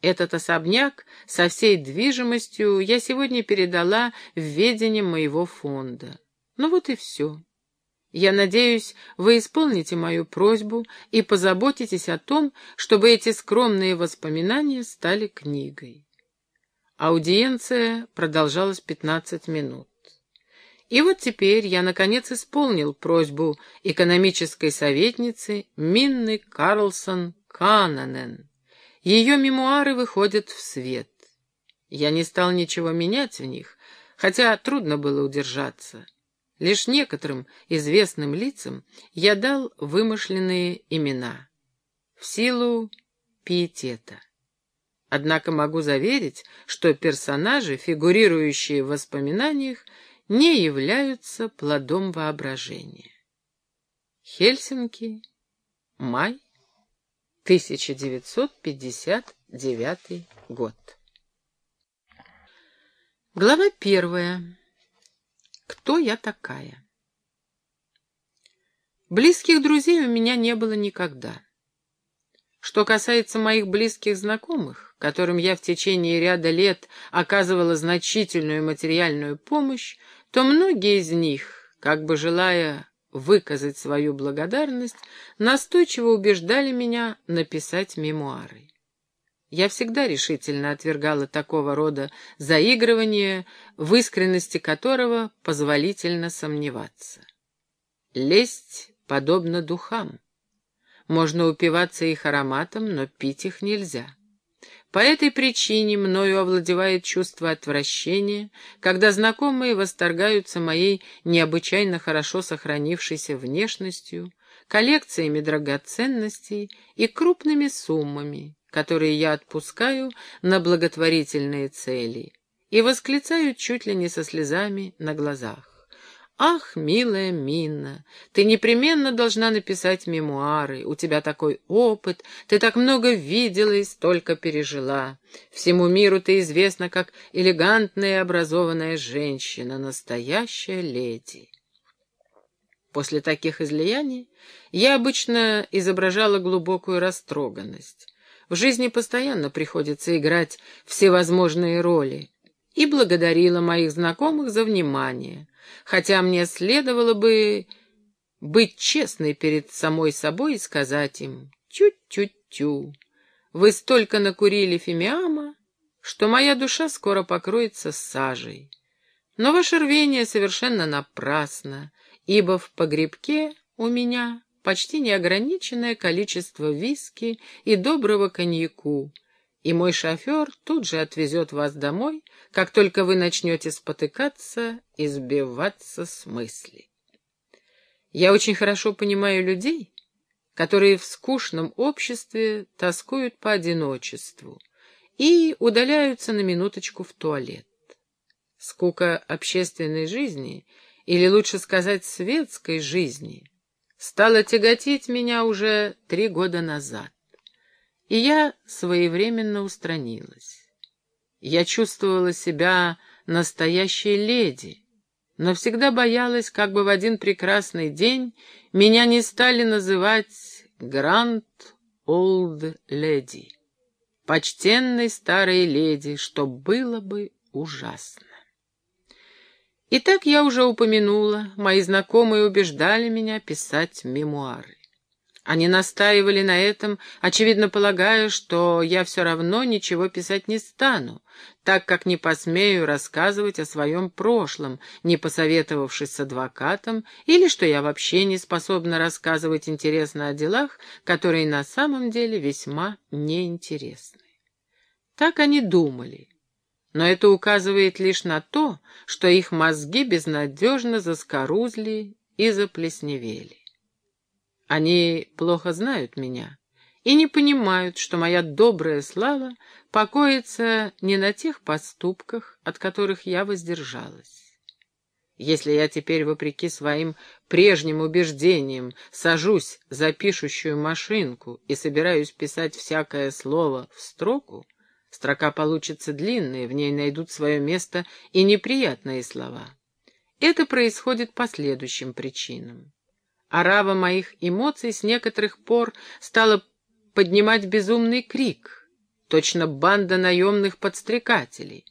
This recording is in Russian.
Этот особняк со всей движимостью я сегодня передала в ведение моего фонда. Ну вот и все. Я надеюсь, вы исполните мою просьбу и позаботитесь о том, чтобы эти скромные воспоминания стали книгой. Аудиенция продолжалась пятнадцать минут. И вот теперь я, наконец, исполнил просьбу экономической советницы Минны Карлсон Кананен. Ее мемуары выходят в свет. Я не стал ничего менять в них, хотя трудно было удержаться. Лишь некоторым известным лицам я дал вымышленные имена. В силу пиетета. Однако могу заверить, что персонажи, фигурирующие в воспоминаниях, не являются плодом воображения. Хельсинки, май 1959 год. Глава первая. Кто я такая? Близких друзей у меня не было никогда. Что касается моих близких знакомых, которым я в течение ряда лет оказывала значительную материальную помощь, то многие из них, как бы желая выказать свою благодарность, настойчиво убеждали меня написать мемуары. Я всегда решительно отвергала такого рода заигрывание, в искренности которого позволительно сомневаться. Лесть подобна духам. Можно упиваться их ароматом, но пить их нельзя. По этой причине мною овладевает чувство отвращения, когда знакомые восторгаются моей необычайно хорошо сохранившейся внешностью, коллекциями драгоценностей и крупными суммами, которые я отпускаю на благотворительные цели, и восклицают чуть ли не со слезами на глазах. «Ах, милая Минна, ты непременно должна написать мемуары, у тебя такой опыт, ты так много видела и столько пережила. Всему миру ты известна как элегантная и образованная женщина, настоящая леди». После таких излияний я обычно изображала глубокую растроганность. В жизни постоянно приходится играть всевозможные роли, и благодарила моих знакомых за внимание — хотя мне следовало бы быть честной перед самой собой и сказать им «тю-тю-тю». Вы столько накурили фимиама, что моя душа скоро покроется сажей. Но ваше рвение совершенно напрасно, ибо в погребке у меня почти неограниченное количество виски и доброго коньяку, и мой шофер тут же отвезет вас домой, как только вы начнете спотыкаться и сбиваться с мысли. Я очень хорошо понимаю людей, которые в скучном обществе тоскуют по одиночеству и удаляются на минуточку в туалет. Скука общественной жизни, или лучше сказать светской жизни, стала тяготить меня уже три года назад и я своевременно устранилась. Я чувствовала себя настоящей леди, но всегда боялась, как бы в один прекрасный день меня не стали называть «Гранд Олд Леди», почтенной старой леди, что было бы ужасно. И так я уже упомянула, мои знакомые убеждали меня писать мемуары. Они настаивали на этом, очевидно полагая, что я все равно ничего писать не стану, так как не посмею рассказывать о своем прошлом, не посоветовавшись с адвокатом, или что я вообще не способна рассказывать интересно о делах, которые на самом деле весьма неинтересны. Так они думали. Но это указывает лишь на то, что их мозги безнадежно заскорузли и заплесневели. Они плохо знают меня и не понимают, что моя добрая слава покоится не на тех поступках, от которых я воздержалась. Если я теперь, вопреки своим прежним убеждениям, сажусь за пишущую машинку и собираюсь писать всякое слово в строку, строка получится длинная, в ней найдут свое место и неприятные слова. Это происходит по следующим причинам. Арава моих эмоций с некоторых пор стала поднимать безумный крик, точно банда наемных подстрекателей.